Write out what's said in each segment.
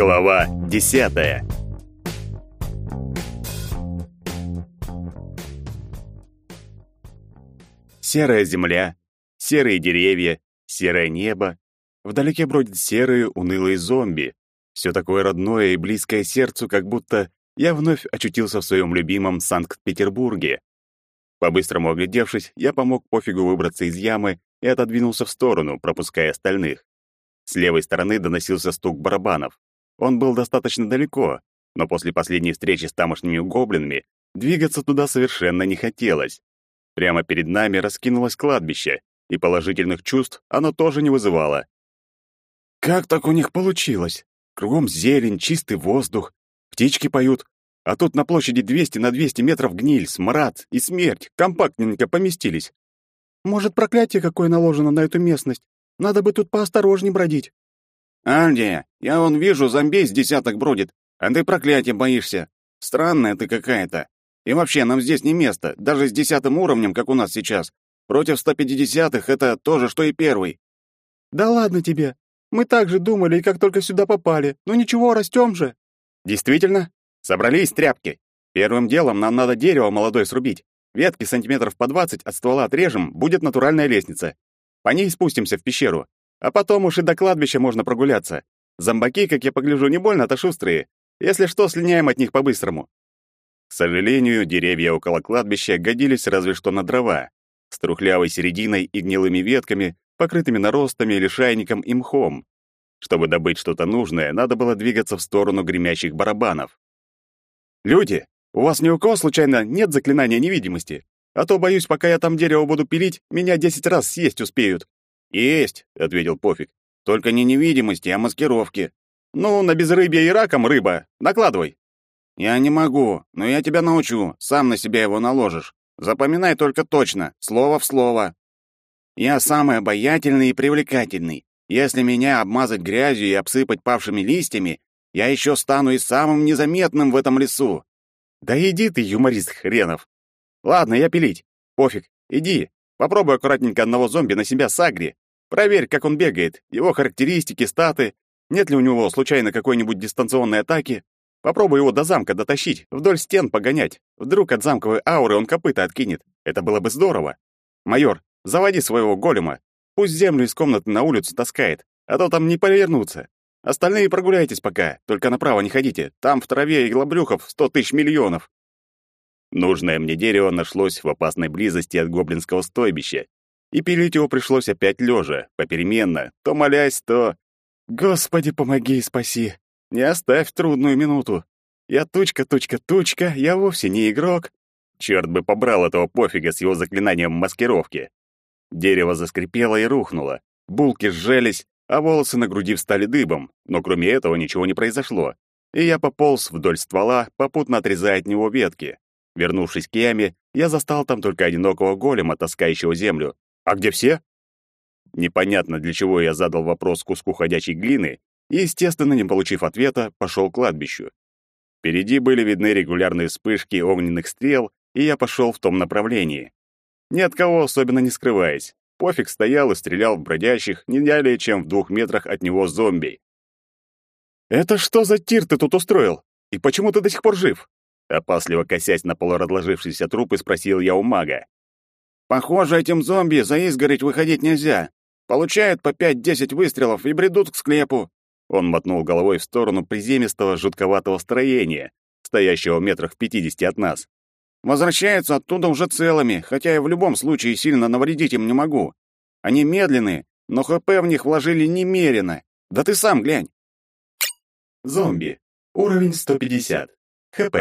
Глава десятая. Серая земля, серые деревья, серое небо. Вдалеке бродят серые, унылые зомби. Все такое родное и близкое сердцу, как будто я вновь очутился в своем любимом Санкт-Петербурге. По-быстрому оглядевшись, я помог пофигу выбраться из ямы и отодвинулся в сторону, пропуская остальных. С левой стороны доносился стук барабанов. Он был достаточно далеко, но после последней встречи с тамошними гоблинами двигаться туда совершенно не хотелось. Прямо перед нами раскинулось кладбище, и положительных чувств оно тоже не вызывало. Как так у них получилось? Кругом зелень, чистый воздух, птички поют, а тут на площади 200 на 200 метров гниль, смрад и смерть компактненько поместились. Может, проклятие какое наложено на эту местность? Надо бы тут поосторожней бродить. Альдия, я вон вижу, зомби с десяток бродит, а ты проклятия боишься. Странная ты какая-то. И вообще, нам здесь не место, даже с десятым уровнем, как у нас сейчас. Против 150-х это то же, что и первый. Да ладно тебе. Мы так же думали, и как только сюда попали. Ну ничего, растем же. Действительно? Собрались тряпки. Первым делом нам надо дерево молодое срубить. Ветки сантиметров по 20 от ствола отрежем, будет натуральная лестница. По ней спустимся в пещеру. А потом уж и до кладбища можно прогуляться. Зомбаки, как я погляжу, не больно-то шустрые. Если что, слиняем от них по-быстрому. К сожалению, деревья около кладбища годились разве что на дрова, с трухлявой серединой и гнилыми ветками, покрытыми наростами, лишайником и мхом. Чтобы добыть что-то нужное, надо было двигаться в сторону гремящих барабанов. «Люди, у вас ни у кого, случайно, нет заклинания невидимости? А то, боюсь, пока я там дерево буду пилить, меня десять раз съесть успеют». «Есть», — ответил Пофиг. «Только не невидимости, а маскировки». «Ну, на безрыбье и раком рыба. Накладывай». «Я не могу, но я тебя научу. Сам на себя его наложишь. Запоминай только точно, слово в слово. Я самый обаятельный и привлекательный. Если меня обмазать грязью и обсыпать павшими листьями, я еще стану и самым незаметным в этом лесу. Да иди ты, юморист хренов. Ладно, я пилить. Пофиг, иди. Попробуй аккуратненько одного зомби на себя сагри. Проверь, как он бегает, его характеристики, статы. Нет ли у него случайно какой-нибудь дистанционной атаки? Попробуй его до замка дотащить, вдоль стен погонять. Вдруг от замковой ауры он копыта откинет. Это было бы здорово. Майор, заводи своего голема. Пусть землю из комнаты на улицу таскает, а то там не повернуться. Остальные прогуляйтесь пока, только направо не ходите. Там в траве и сто тысяч миллионов. Нужное мне дерево нашлось в опасной близости от гоблинского стойбища. И пилить его пришлось опять лежа, попеременно, то молясь, то... Господи, помоги и спаси. Не оставь трудную минуту. Я тучка, тучка, тучка, я вовсе не игрок. Черт бы побрал этого пофига с его заклинанием маскировки. Дерево заскрипело и рухнуло. Булки сжались, а волосы на груди встали дыбом, но кроме этого ничего не произошло. И я пополз вдоль ствола, попутно отрезая от него ветки. Вернувшись к яме, я застал там только одинокого голема, таскающего землю. А где все? Непонятно, для чего я задал вопрос куску ходячей глины, и, естественно, не получив ответа, пошел к кладбищу. Впереди были видны регулярные вспышки огненных стрел, и я пошел в том направлении. Ни от кого особенно не скрываясь. Пофиг стоял и стрелял в бродящих не далее, чем в двух метрах от него зомби. «Это что за тир ты тут устроил? И почему ты до сих пор жив?» Опасливо косясь на полуразложившиеся трупы, спросил я у мага. «Похоже, этим зомби за изгородь выходить нельзя. Получают по пять-десять выстрелов и бредут к склепу». Он мотнул головой в сторону приземистого, жутковатого строения, стоящего метрах в пятидесяти от нас. Возвращаются оттуда уже целыми, хотя я в любом случае сильно навредить им не могу. Они медленные, но ХП в них вложили немерено. Да ты сам глянь. Зомби. Уровень 150. ХП.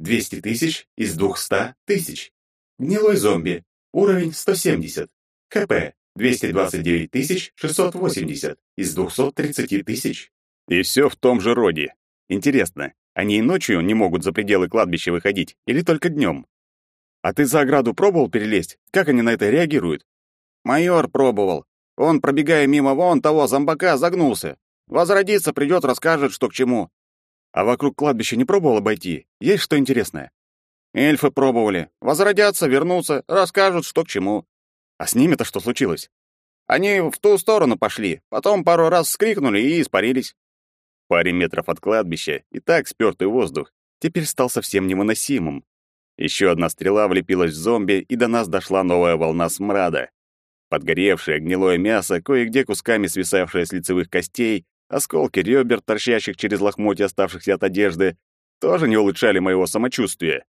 200 тысяч из 200 тысяч. Гнилой зомби. Уровень 170. ХП. 229 тысяч 680 из 230 тысяч. И все в том же роде. Интересно, они и ночью не могут за пределы кладбища выходить, или только днем? А ты за ограду пробовал перелезть? Как они на это реагируют? Майор пробовал. Он, пробегая мимо вон того зомбака, загнулся. Возродится, придет, расскажет, что к чему. А вокруг кладбища не пробовал обойти? Есть что интересное? Эльфы пробовали. Возродятся, вернутся, расскажут, что к чему. А с ними-то что случилось? Они в ту сторону пошли, потом пару раз вскрикнули и испарились. Паре метров от кладбища и так спёртый воздух теперь стал совсем невыносимым. Еще одна стрела влепилась в зомби, и до нас дошла новая волна смрада. Подгоревшее гнилое мясо, кое-где кусками свисавшее с лицевых костей, осколки ребер, торчащих через лохмотья, оставшихся от одежды, тоже не улучшали моего самочувствия.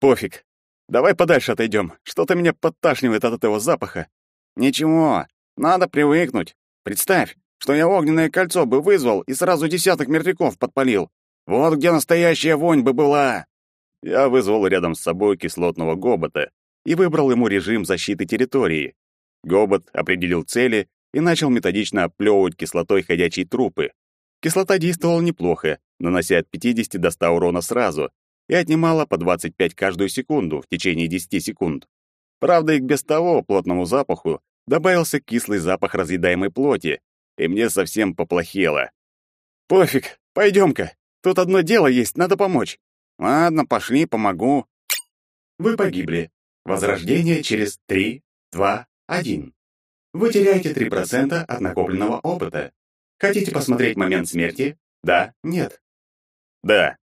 Пофиг. Давай подальше отойдем. Что-то меня подташнивает от этого запаха. Ничего, надо привыкнуть. Представь, что я огненное кольцо бы вызвал и сразу десяток мертвяков подпалил. Вот где настоящая вонь бы была. Я вызвал рядом с собой кислотного гобота и выбрал ему режим защиты территории. Гобот определил цели и начал методично оплевывать кислотой ходячие трупы. Кислота действовала неплохо, нанося от 50 до 100 урона сразу, и отнимала по 25 каждую секунду в течение 10 секунд. Правда, и без того плотному запаху добавился кислый запах разъедаемой плоти, и мне совсем поплохело. «Пофиг, пойдем-ка. Тут одно дело есть, надо помочь». «Ладно, пошли, помогу». Вы погибли. Возрождение через 3, 2, 1. Вы теряете 3% от накопленного опыта. Хотите посмотреть момент смерти? Да, нет. Да.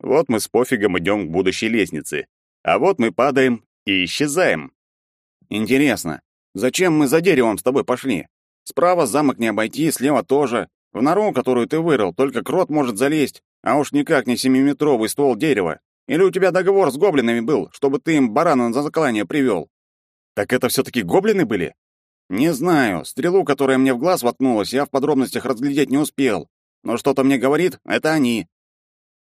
Вот мы с пофигом идем к будущей лестнице. А вот мы падаем и исчезаем. Интересно, зачем мы за деревом с тобой пошли? Справа замок не обойти, слева тоже. В нору, которую ты вырыл, только крот может залезть, а уж никак не семиметровый ствол дерева. Или у тебя договор с гоблинами был, чтобы ты им барана за заклание привел? Так это все-таки гоблины были? Не знаю. Стрелу, которая мне в глаз воткнулась, я в подробностях разглядеть не успел. Но что-то мне говорит, это они.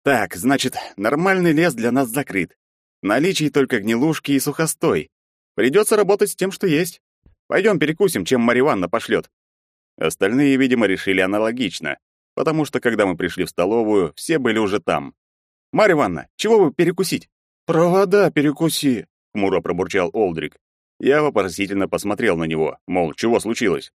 Так, значит, нормальный лес для нас закрыт. В наличии только гнилушки и сухостой. Придется работать с тем, что есть. Пойдем перекусим, чем Марья Ивановна пошлет. Остальные, видимо, решили аналогично, потому что, когда мы пришли в столовую, все были уже там. «Марья Ивановна, чего вы перекусить?» «Провода перекуси», — хмуро пробурчал Олдрик. Я вопросительно посмотрел на него, мол, чего случилось?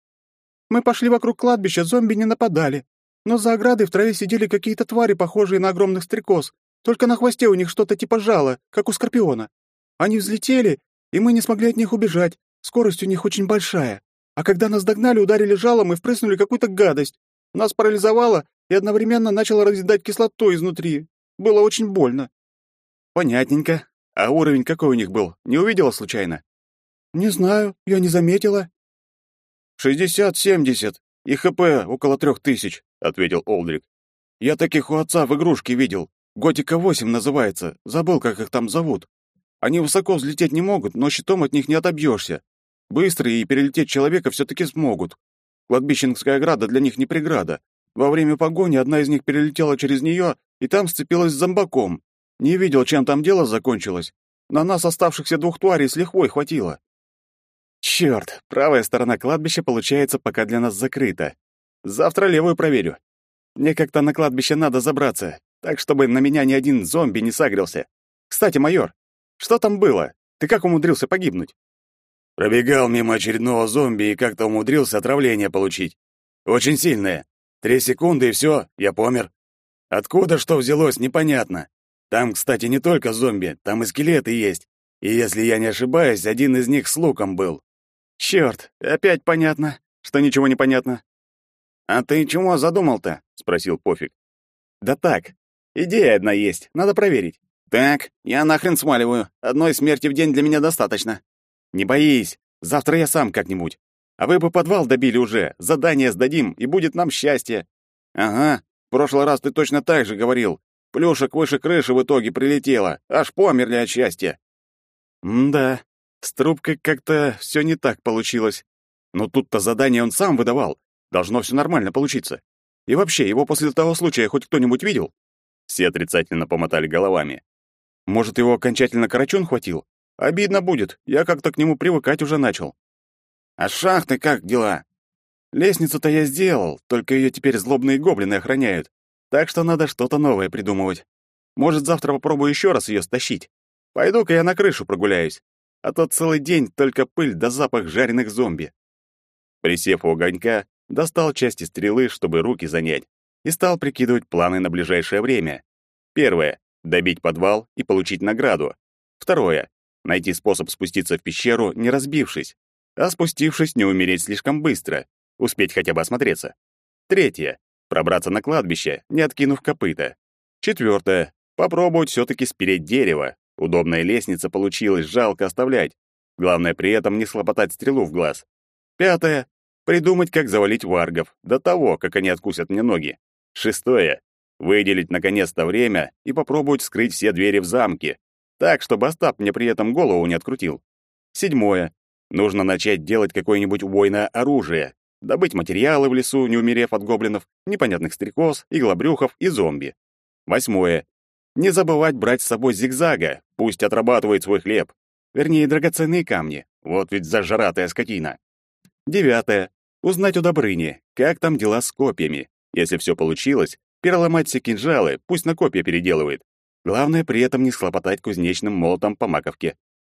«Мы пошли вокруг кладбища, зомби не нападали. Но за оградой в траве сидели какие-то твари, похожие на огромных стрекоз. Только на хвосте у них что-то типа жала, как у скорпиона. Они взлетели, и мы не смогли от них убежать. Скорость у них очень большая. А когда нас догнали, ударили жалом и впрыснули какую-то гадость. Нас парализовало и одновременно начало разъедать кислотой изнутри. Было очень больно. Понятненько. А уровень какой у них был? Не увидела случайно? «Не знаю, я не заметила». «Шестьдесят-семьдесят, и ХП около трех тысяч», — ответил Олдрик. «Я таких у отца в игрушке видел. Готика 8 называется, забыл, как их там зовут. Они высоко взлететь не могут, но щитом от них не отобьешься. Быстрые и перелететь человека все-таки смогут. Кладбищенская ограда для них не преграда. Во время погони одна из них перелетела через нее и там сцепилась с зомбаком. Не видел, чем там дело закончилось. На нас оставшихся двух тварей с лихвой хватило. Черт, правая сторона кладбища, получается, пока для нас закрыта. Завтра левую проверю. Мне как-то на кладбище надо забраться, так чтобы на меня ни один зомби не сагрился. Кстати, майор, что там было? Ты как умудрился погибнуть? Пробегал мимо очередного зомби и как-то умудрился отравление получить. Очень сильное. Три секунды и все, я помер. Откуда что взялось, непонятно. Там, кстати, не только зомби, там и скелеты есть. И если я не ошибаюсь, один из них с луком был. Черт, опять понятно, что ничего не понятно. А ты чего задумал-то? спросил Пофиг. Да так, идея одна есть, надо проверить. Так, я нахрен смаливаю. Одной смерти в день для меня достаточно. Не боись, завтра я сам как-нибудь. А вы бы подвал добили уже, задание сдадим, и будет нам счастье. Ага, в прошлый раз ты точно так же говорил. Плюшек выше крыши в итоге прилетело, аж померли от счастья. М-да, с трубкой как-то все не так получилось. Но тут-то задание он сам выдавал. Должно все нормально получиться. И вообще, его после того случая хоть кто-нибудь видел? Все отрицательно помотали головами. Может, его окончательно карачун хватил? Обидно будет, я как-то к нему привыкать уже начал. А шахты как дела? Лестницу-то я сделал, только ее теперь злобные гоблины охраняют. Так что надо что-то новое придумывать. Может, завтра попробую еще раз ее стащить. Пойду-ка я на крышу прогуляюсь а то целый день только пыль да запах жареных зомби. Присев у огонька, достал части стрелы, чтобы руки занять, и стал прикидывать планы на ближайшее время. Первое — добить подвал и получить награду. Второе — найти способ спуститься в пещеру, не разбившись, а спустившись, не умереть слишком быстро, успеть хотя бы осмотреться. Третье Пробраться на кладбище, не откинув копыта. Четвертое. Попробовать все-таки спереть дерево. Удобная лестница получилась, жалко оставлять. Главное при этом не слопотать стрелу в глаз. Пятое. Придумать, как завалить варгов, до того, как они откусят мне ноги. Шестое. Выделить наконец-то время и попробовать вскрыть все двери в замке, так, чтобы Остап мне при этом голову не открутил. Седьмое. Нужно начать делать какое-нибудь убойное оружие, добыть материалы в лесу, не умерев от гоблинов, непонятных стрекоз, иглобрюхов и зомби. Восьмое. Не забывать брать с собой зигзага, пусть отрабатывает свой хлеб. Вернее, драгоценные камни. Вот ведь зажратая скотина. Девятое. Узнать у Добрыни, как там дела с копьями. Если все получилось, переломать все кинжалы, пусть на копья переделывает. Главное при этом не схлопотать кузнечным молотом по маковке.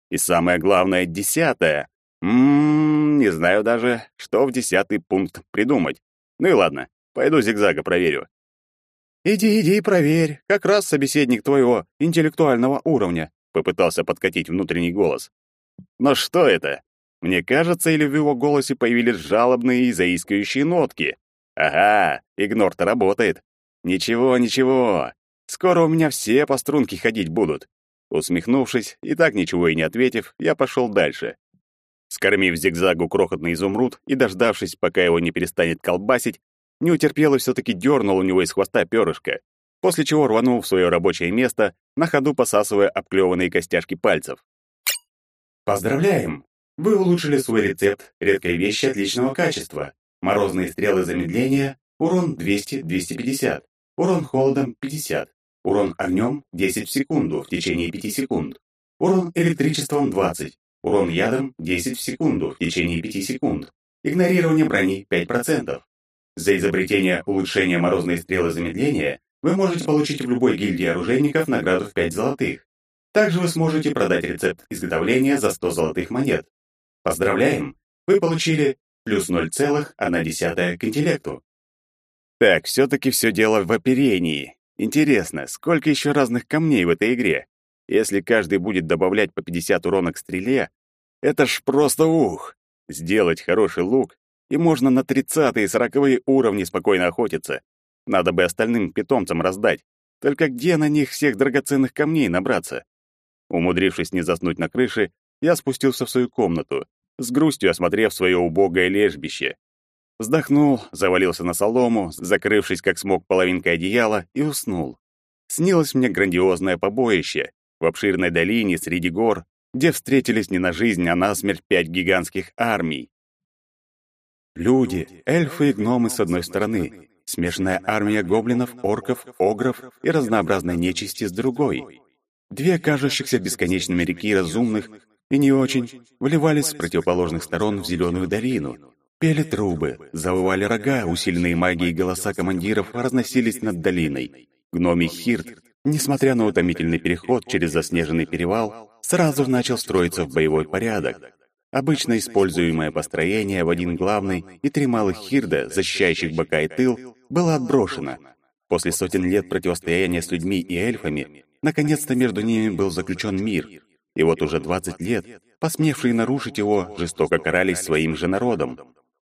И самое главное, десятое. Ммм, не знаю даже, что в десятый пункт придумать. Ну и ладно, пойду зигзага проверю. «Иди, иди, проверь. Как раз собеседник твоего интеллектуального уровня», — попытался подкатить внутренний голос. Но что это? Мне кажется, или в его голосе появились жалобные и заискивающие нотки? Ага, игнор-то работает. Ничего, ничего. Скоро у меня все по струнке ходить будут. Усмехнувшись и так ничего и не ответив, я пошел дальше. Скормив зигзагу крохотный изумруд и дождавшись, пока его не перестанет колбасить, не утерпел и все-таки дернул у него из хвоста перышко, после чего рванул в свое рабочее место, на ходу посасывая обклеванные костяшки пальцев. Поздравляем! Вы улучшили свой рецепт редкой вещи отличного качества. Морозные стрелы замедления, урон 200-250, урон холодом 50, урон огнем 10 в секунду в течение 5 секунд, урон электричеством 20, урон ядом 10 в секунду в течение 5 секунд, игнорирование брони 5%, за изобретение улучшения морозной стрелы замедления вы можете получить в любой гильдии оружейников награду в 5 золотых. Также вы сможете продать рецепт изготовления за 100 золотых монет. Поздравляем! Вы получили плюс 0,1 к интеллекту. Так, все-таки все дело в оперении. Интересно, сколько еще разных камней в этой игре? Если каждый будет добавлять по 50 урона к стреле, это ж просто ух! Сделать хороший лук и можно на тридцатые и сороковые уровни спокойно охотиться. Надо бы остальным питомцам раздать. Только где на них всех драгоценных камней набраться? Умудрившись не заснуть на крыше, я спустился в свою комнату, с грустью осмотрев свое убогое лежбище. Вздохнул, завалился на солому, закрывшись как смог половинкой одеяла, и уснул. Снилось мне грандиозное побоище в обширной долине среди гор, где встретились не на жизнь, а на смерть пять гигантских армий. Люди, эльфы и гномы с одной стороны, смешанная армия гоблинов, орков, огров и разнообразной нечисти с другой. Две кажущихся бесконечными реки разумных и не очень вливались с противоположных сторон в зеленую долину. Пели трубы, завывали рога, усиленные магией голоса командиров разносились над долиной. Гномий Хирт, несмотря на утомительный переход через заснеженный перевал, сразу начал строиться в боевой порядок. Обычно используемое построение в один главный и три малых хирда, защищающих бока и тыл, было отброшено. После сотен лет противостояния с людьми и эльфами, наконец-то между ними был заключен мир. И вот уже 20 лет посмевшие нарушить его жестоко карались своим же народом.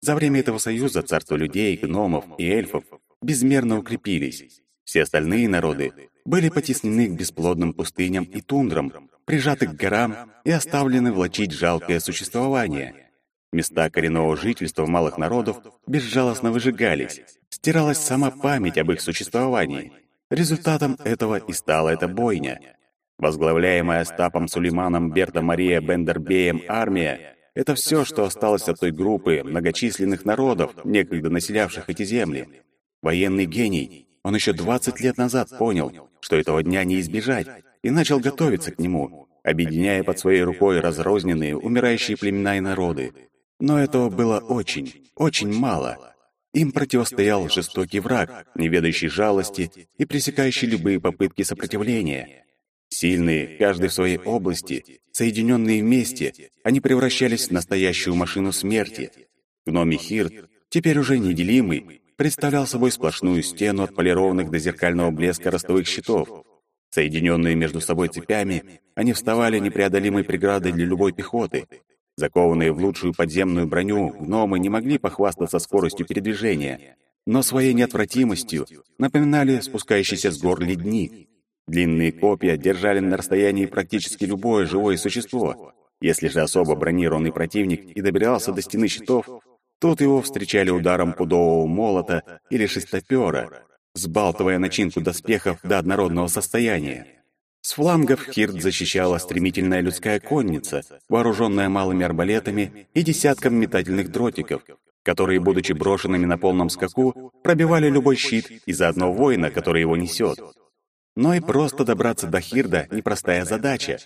За время этого союза царства людей, гномов и эльфов безмерно укрепились. Все остальные народы были потеснены к бесплодным пустыням и тундрам, прижаты к горам и оставлены влачить жалкое существование. Места коренного жительства малых народов безжалостно выжигались, стиралась сама память об их существовании. Результатом этого и стала эта бойня. Возглавляемая Стапом Сулейманом Берта Мария Бендербеем армия — это все, что осталось от той группы многочисленных народов, некогда населявших эти земли. Военный гений, он еще 20 лет назад понял, что этого дня не избежать, и начал готовиться к нему, объединяя под своей рукой разрозненные, умирающие племена и народы. Но этого было очень, очень мало. Им противостоял жестокий враг, не ведающий жалости и пресекающий любые попытки сопротивления. Сильные, каждый в своей области, соединенные вместе, они превращались в настоящую машину смерти. Гноми Хирт, теперь уже неделимый, представлял собой сплошную стену от полированных до зеркального блеска ростовых щитов, Соединенные между собой цепями, они вставали непреодолимой преградой для любой пехоты. Закованные в лучшую подземную броню, гномы не могли похвастаться скоростью передвижения. но своей неотвратимостью напоминали спускающийся с гор ледник. Длинные копья держали на расстоянии практически любое живое существо. Если же особо бронированный противник и добирался до стены щитов, тут его встречали ударом пудового молота или шестопера, сбалтывая начинку доспехов до однородного состояния. С флангов Хирт защищала стремительная людская конница, вооруженная малыми арбалетами и десятком метательных дротиков, которые, будучи брошенными на полном скаку, пробивали любой щит и заодно воина, который его несет. Но и просто добраться до Хирда — непростая задача.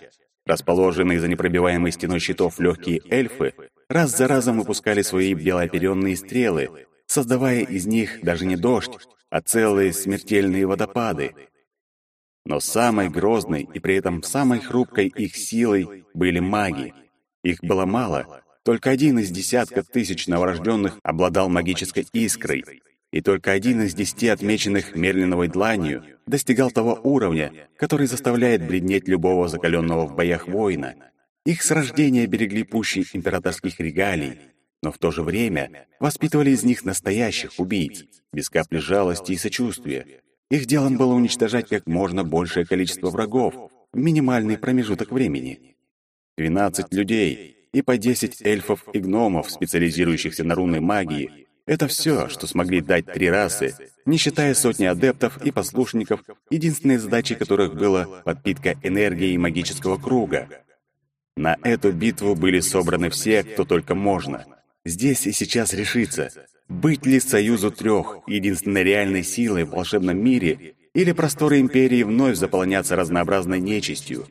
Расположенные за непробиваемой стеной щитов легкие эльфы раз за разом выпускали свои белооперенные стрелы, создавая из них даже не дождь, а целые смертельные водопады. Но самой грозной и при этом самой хрупкой их силой были маги. Их было мало, только один из десятков тысяч новорожденных обладал магической искрой, и только один из десяти отмеченных Мерлиновой дланью достигал того уровня, который заставляет бледнеть любого закаленного в боях воина. Их с рождения берегли пущи императорских регалий, но в то же время воспитывали из них настоящих убийц, без капли жалости и сочувствия. Их делом было уничтожать как можно большее количество врагов в минимальный промежуток времени. 12 людей, и по 10 эльфов и гномов, специализирующихся на рунной магии. Это все, что смогли дать три расы, не считая сотни адептов и послушников, единственной задачей которых была подпитка энергии магического круга. На эту битву были собраны все, кто только можно. Здесь и сейчас решится, быть ли союзу трех, единственной реальной силой в волшебном мире, или просторы империи вновь заполонятся разнообразной нечистью.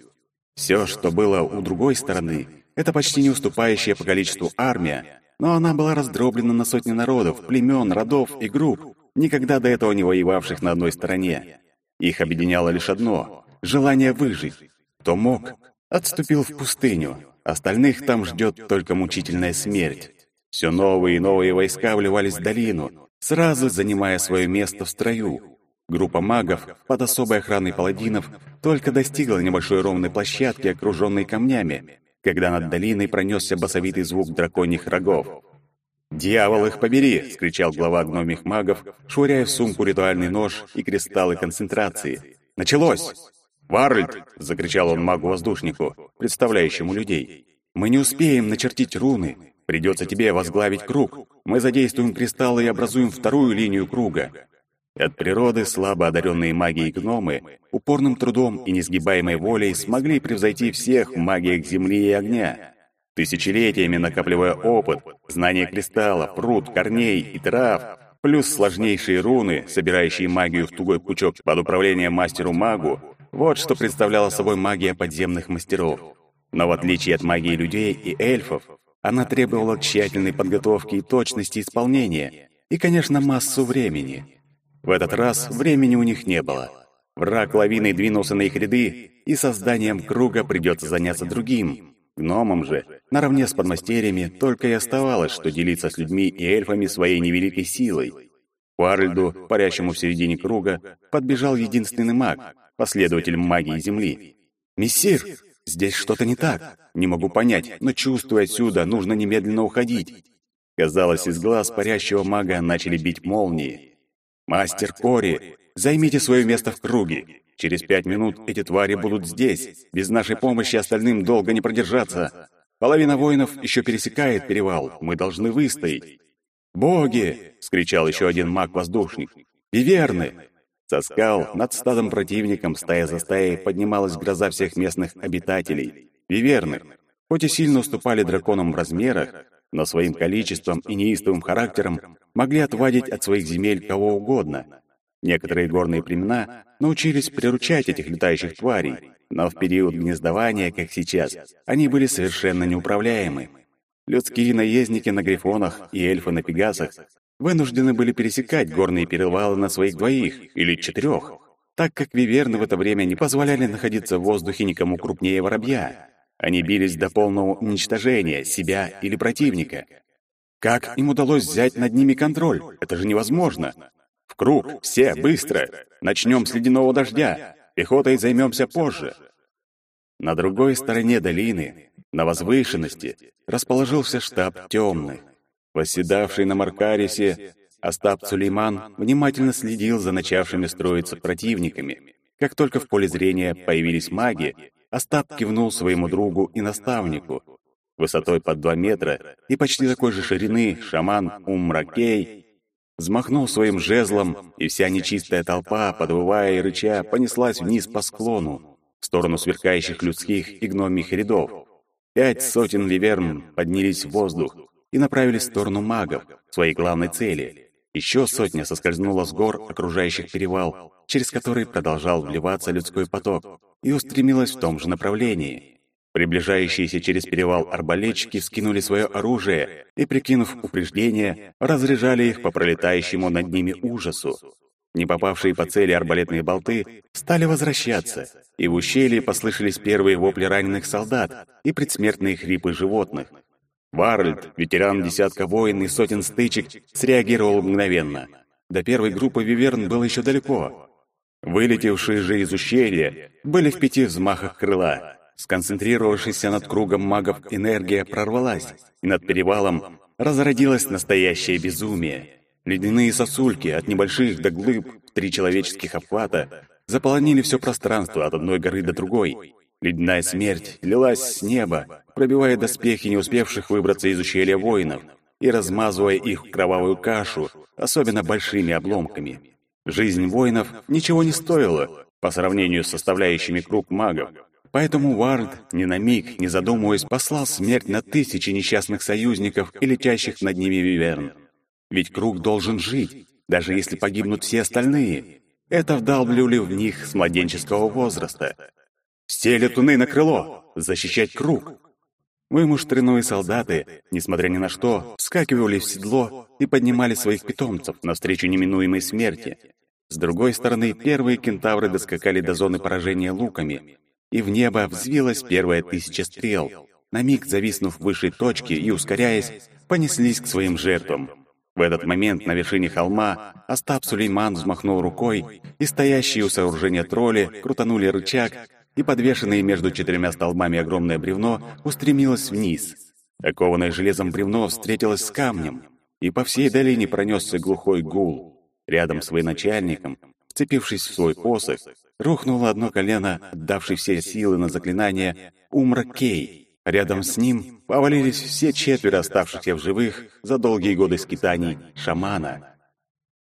Все, что было у другой стороны, это почти не уступающая по количеству армия, но она была раздроблена на сотни народов, племен, родов и групп, никогда до этого не воевавших на одной стороне. Их объединяло лишь одно — желание выжить. Кто мог, отступил в пустыню, остальных там ждет только мучительная смерть. Все новые и новые войска вливались в долину, сразу занимая свое место в строю. Группа магов под особой охраной паладинов только достигла небольшой ровной площадки, окруженной камнями, когда над долиной пронесся басовитый звук драконьих рогов. «Дьявол их побери!» — скричал глава гномих магов, швыряя в сумку ритуальный нож и кристаллы концентрации. «Началось!» «Варльд!» — закричал он магу-воздушнику, представляющему людей. «Мы не успеем начертить руны. Придется тебе возглавить круг. Мы задействуем кристаллы и образуем вторую линию круга. От природы слабо одаренные маги и гномы упорным трудом и несгибаемой волей смогли превзойти всех в магиях земли и огня. Тысячелетиями накапливая опыт, знания кристаллов, пруд, корней и трав, плюс сложнейшие руны, собирающие магию в тугой пучок под управлением мастеру-магу, вот что представляла собой магия подземных мастеров. Но в отличие от магии людей и эльфов, она требовала тщательной подготовки и точности исполнения, и, конечно, массу времени — в этот раз времени у них не было. Враг лавиной двинулся на их ряды, и созданием круга придется заняться другим. Гномам же, наравне с подмастерьями, только и оставалось, что делиться с людьми и эльфами своей невеликой силой. Уарльду, парящему в середине круга, подбежал единственный маг, последователь магии Земли. «Мессир, здесь что-то не так. Не могу понять, но чувствую отсюда, нужно немедленно уходить». Казалось, из глаз парящего мага начали бить молнии. «Мастер Кори, займите свое место в круге. Через пять минут эти твари будут здесь. Без нашей помощи остальным долго не продержаться. Половина воинов еще пересекает перевал. Мы должны выстоять». «Боги!» — скричал еще один маг-воздушник. «Виверны!» Со скал над стадом противником, стая за стаей, поднималась гроза всех местных обитателей. Виверны, хоть и сильно уступали драконам в размерах, но своим количеством и неистовым характером могли отвадить от своих земель кого угодно. Некоторые горные племена научились приручать этих летающих тварей, но в период гнездования, как сейчас, они были совершенно неуправляемы. Людские наездники на грифонах и эльфы на пегасах вынуждены были пересекать горные перевалы на своих двоих или четырех, так как виверны в это время не позволяли находиться в воздухе никому крупнее воробья. Они бились до полного уничтожения себя или противника. Как им удалось взять над ними контроль? Это же невозможно. В круг, все, быстро. Начнем с ледяного дождя. Пехотой займемся позже. На другой стороне долины, на возвышенности, расположился штаб темных. Восседавший на Маркарисе, Остап Сулейман внимательно следил за начавшими строиться противниками. Как только в поле зрения появились маги, Остап кивнул своему другу и наставнику. Высотой под два метра и почти такой же ширины шаман Умракей взмахнул своим жезлом, и вся нечистая толпа, подвывая и рыча, понеслась вниз по склону, в сторону сверкающих людских и гномих рядов. Пять сотен виверн поднялись в воздух и направились в сторону магов, своей главной цели. Еще сотня соскользнула с гор, окружающих перевал, через который продолжал вливаться людской поток, и устремилась в том же направлении. Приближающиеся через перевал арбалетчики вскинули свое оружие и, прикинув упреждение, разряжали их по пролетающему над ними ужасу. Не попавшие по цели арбалетные болты стали возвращаться, и в ущелье послышались первые вопли раненых солдат и предсмертные хрипы животных. Варльд, ветеран десятка войн и сотен стычек, среагировал мгновенно. До первой группы виверн было еще далеко. Вылетевшие же из ущелья были в пяти взмахах крыла. Сконцентрировавшаяся над кругом магов энергия прорвалась, и над перевалом разродилось настоящее безумие. Ледяные сосульки от небольших до глыб три человеческих обхвата заполонили все пространство от одной горы до другой. Ледяная смерть лилась с неба, пробивая доспехи не успевших выбраться из ущелья воинов и размазывая их в кровавую кашу, особенно большими обломками. Жизнь воинов ничего не стоила по сравнению с составляющими круг магов, Поэтому Вард, ни на миг, не задумываясь, послал смерть на тысячи несчастных союзников и летящих над ними виверн. Ведь круг должен жить, даже если погибнут все остальные. Это вдалбливали в них с младенческого возраста. Все летуны на крыло! Защищать круг! Вымуштренные солдаты, несмотря ни на что, вскакивали в седло и поднимали своих питомцев навстречу неминуемой смерти. С другой стороны, первые кентавры доскакали до зоны поражения луками, и в небо взвилась первая тысяча стрел. На миг зависнув в высшей точке и ускоряясь, понеслись к своим жертвам. В этот момент на вершине холма Остап Сулейман взмахнул рукой, и стоящие у сооружения тролли крутанули рычаг, и подвешенное между четырьмя столбами огромное бревно устремилось вниз. Окованное железом бревно встретилось с камнем, и по всей долине пронесся глухой гул. Рядом с военачальником, вцепившись в свой посох, рухнуло одно колено, отдавший все силы на заклинание Умра Кей. Рядом с ним повалились все четверо оставшихся в живых за долгие годы скитаний шамана.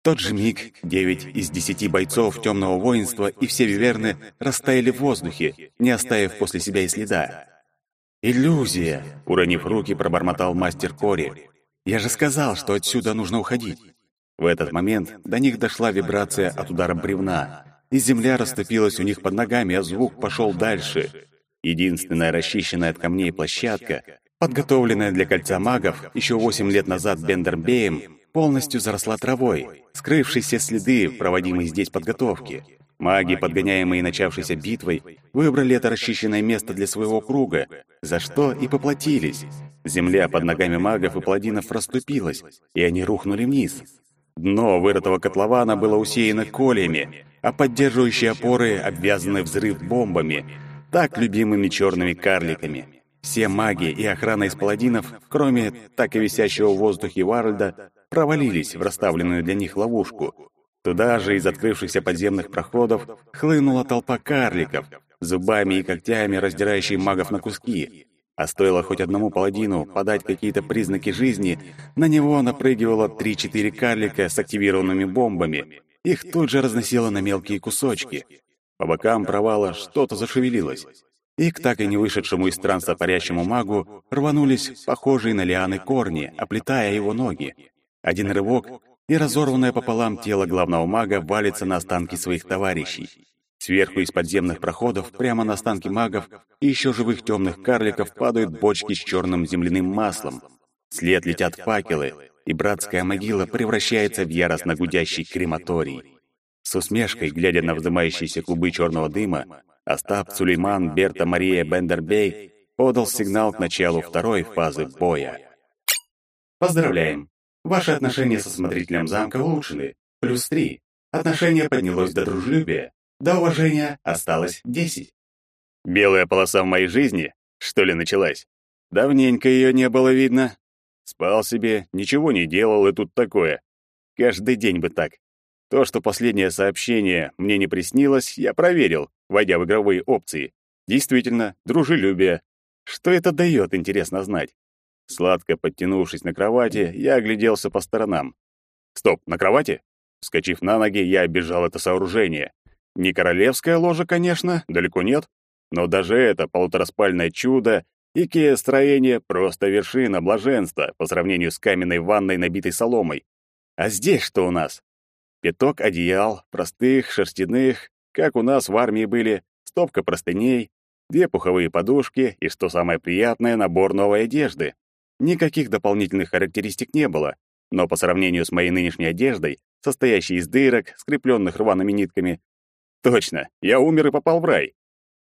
Тот же миг девять из десяти бойцов темного воинства и все виверны растаяли в воздухе, не оставив после себя и следа. «Иллюзия!» — уронив руки, пробормотал мастер Кори. «Я же сказал, что отсюда нужно уходить!» В этот момент до них дошла вибрация от удара бревна, и земля расступилась у них под ногами, а звук пошел дальше. Единственная расчищенная от камней площадка, подготовленная для кольца магов еще восемь лет назад Бендербеем, полностью заросла травой, скрывшей все следы проводимой здесь подготовки. Маги, подгоняемые начавшейся битвой, выбрали это расчищенное место для своего круга, за что и поплатились. Земля под ногами магов и паладинов расступилась, и они рухнули вниз. Дно вырытого котлована было усеяно колями, а поддерживающие опоры обвязаны взрыв бомбами, так любимыми черными карликами. Все маги и охрана из паладинов, кроме так и висящего в воздухе Варльда, провалились в расставленную для них ловушку. Туда же из открывшихся подземных проходов хлынула толпа карликов, зубами и когтями раздирающие магов на куски. А стоило хоть одному паладину подать какие-то признаки жизни, на него напрыгивало 3-4 карлика с активированными бомбами, их тут же разносило на мелкие кусочки. По бокам провала что-то зашевелилось. И к так и не вышедшему из транса парящему магу рванулись похожие на лианы корни, оплетая его ноги. Один рывок, и разорванное пополам тело главного мага валится на останки своих товарищей. Сверху из подземных проходов, прямо на останки магов и еще живых темных карликов падают бочки с черным земляным маслом. След летят факелы, и братская могила превращается в яростно гудящий крематорий. С усмешкой, глядя на вздымающиеся клубы черного дыма, Остап Сулейман Берта Мария Бендербей подал сигнал к началу второй фазы боя. Поздравляем! Ваши отношения со смотрителем замка улучшены. Плюс три. Отношение поднялось до дружелюбия. До уважения осталось десять. Белая полоса в моей жизни, что ли, началась? Давненько ее не было видно. Спал себе, ничего не делал, и тут такое. Каждый день бы так. То, что последнее сообщение мне не приснилось, я проверил, войдя в игровые опции. Действительно, дружелюбие. Что это дает, интересно знать. Сладко подтянувшись на кровати, я огляделся по сторонам. Стоп, на кровати? Вскочив на ноги, я обежал это сооружение. Не королевское ложе, конечно, далеко нет, но даже это полутораспальное чудо Икея-строение — просто вершина блаженства по сравнению с каменной ванной, набитой соломой. А здесь что у нас? Пяток одеял, простых, шерстяных, как у нас в армии были, стопка простыней, две пуховые подушки и, что самое приятное, набор новой одежды. Никаких дополнительных характеристик не было, но по сравнению с моей нынешней одеждой, состоящей из дырок, скрепленных рваными нитками, точно, я умер и попал в рай.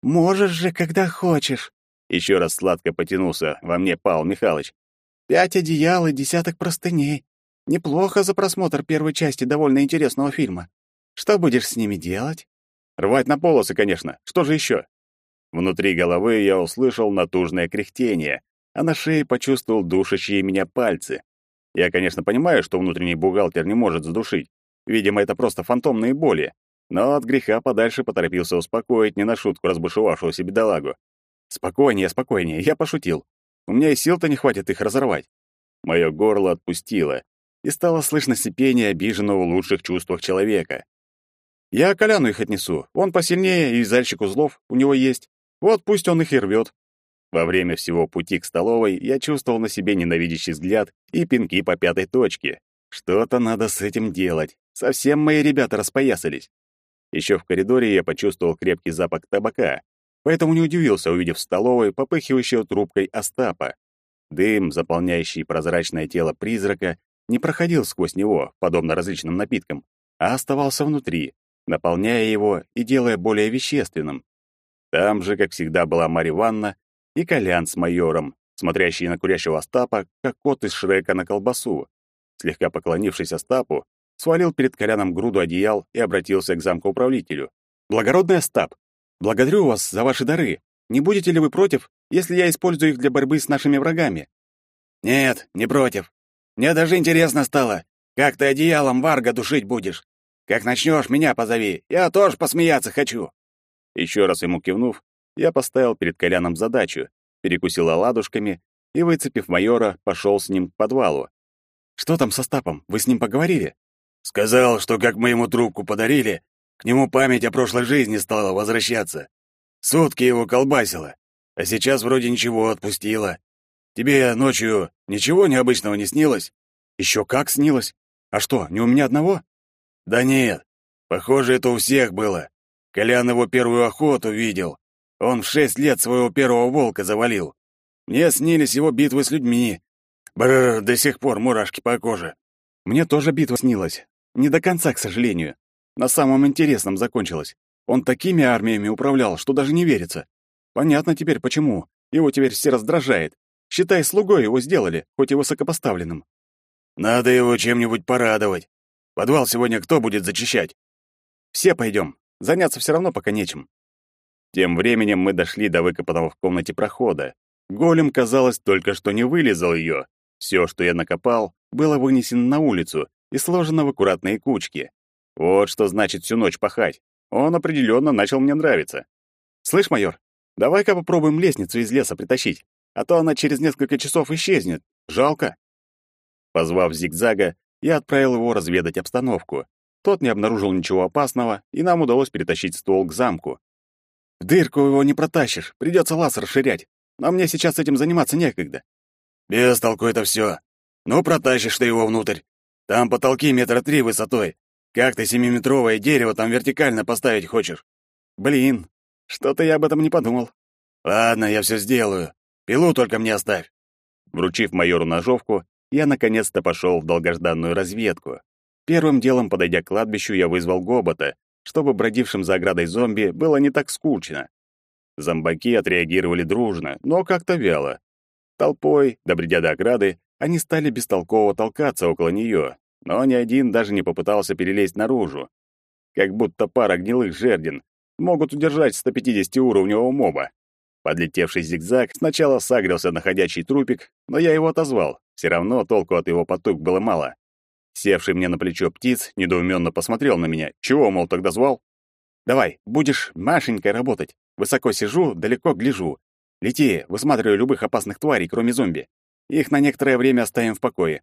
«Можешь же, когда хочешь», еще раз сладко потянулся во мне Павел Михайлович. «Пять одеял и десяток простыней. Неплохо за просмотр первой части довольно интересного фильма. Что будешь с ними делать?» «Рвать на полосы, конечно. Что же еще?» Внутри головы я услышал натужное кряхтение, а на шее почувствовал душащие меня пальцы. Я, конечно, понимаю, что внутренний бухгалтер не может задушить. Видимо, это просто фантомные боли. Но от греха подальше поторопился успокоить не на шутку разбушевавшегося бедолагу. Спокойнее, спокойнее, я пошутил. У меня и сил-то не хватит их разорвать. Мое горло отпустило, и стало слышно сипение обиженного в лучших чувствах человека. Я Коляну их отнесу. Он посильнее, и вязальщик узлов у него есть. Вот пусть он их и рвет. Во время всего пути к столовой я чувствовал на себе ненавидящий взгляд и пинки по пятой точке. Что-то надо с этим делать. Совсем мои ребята распоясались. Еще в коридоре я почувствовал крепкий запах табака, поэтому не удивился, увидев в столовой попыхивающего трубкой Остапа. Дым, заполняющий прозрачное тело призрака, не проходил сквозь него, подобно различным напиткам, а оставался внутри, наполняя его и делая более вещественным. Там же, как всегда, была Марья Ивановна и Колян с майором, смотрящий на курящего Остапа, как кот из Шрека на колбасу. Слегка поклонившись Остапу, свалил перед Коляном груду одеял и обратился к замкоуправлителю. «Благородный Остап, Благодарю вас за ваши дары. Не будете ли вы против, если я использую их для борьбы с нашими врагами? Нет, не против. Мне даже интересно стало, как ты одеялом Варга душить будешь. Как начнешь, меня позови. Я тоже посмеяться хочу. Еще раз ему кивнув, я поставил перед Коляном задачу, перекусил оладушками и, выцепив майора, пошел с ним к подвалу. Что там со Стапом? Вы с ним поговорили? Сказал, что как мы ему трубку подарили, к нему память о прошлой жизни стала возвращаться. Сутки его колбасило, а сейчас вроде ничего отпустила. Тебе ночью ничего необычного не снилось? Еще как снилось. А что, не у меня одного? Да нет. Похоже, это у всех было. Колян его первую охоту видел. Он в шесть лет своего первого волка завалил. Мне снились его битвы с людьми. Бррр, до сих пор мурашки по коже. Мне тоже битва снилась. Не до конца, к сожалению. На самом интересном закончилось. Он такими армиями управлял, что даже не верится. Понятно теперь, почему. Его теперь все раздражает. Считай, слугой его сделали, хоть и высокопоставленным. Надо его чем-нибудь порадовать. Подвал сегодня кто будет зачищать? Все пойдем. Заняться все равно пока нечем. Тем временем мы дошли до выкопанного в комнате прохода. Голем, казалось, только что не вылезал ее. Все, что я накопал, было вынесено на улицу и сложено в аккуратные кучки. Вот что значит всю ночь пахать. Он определенно начал мне нравиться. Слышь, майор, давай-ка попробуем лестницу из леса притащить, а то она через несколько часов исчезнет. Жалко. Позвав зигзага, я отправил его разведать обстановку. Тот не обнаружил ничего опасного, и нам удалось перетащить ствол к замку. Дырку его не протащишь, придется лаз расширять. Но мне сейчас этим заниматься некогда. Без толку это все. Ну, протащишь ты его внутрь. Там потолки метра три высотой, как ты семиметровое дерево там вертикально поставить хочешь? Блин, что-то я об этом не подумал. Ладно, я все сделаю. Пилу только мне оставь. Вручив майору ножовку, я наконец-то пошел в долгожданную разведку. Первым делом, подойдя к кладбищу, я вызвал Гобота, чтобы бродившим за оградой зомби было не так скучно. Зомбаки отреагировали дружно, но как-то вяло. Толпой, добредя до ограды, они стали бестолково толкаться около нее, но ни один даже не попытался перелезть наружу. Как будто пара гнилых жердин могут удержать 150-уровневого моба. Подлетевший зигзаг сначала сагрился на ходячий трупик, но я его отозвал. Все равно толку от его потуг было мало. Севший мне на плечо птиц недоуменно посмотрел на меня. Чего, мол, тогда звал? Давай, будешь Машенькой работать. Высоко сижу, далеко гляжу. Лети, высматриваю любых опасных тварей, кроме зомби. Их на некоторое время оставим в покое.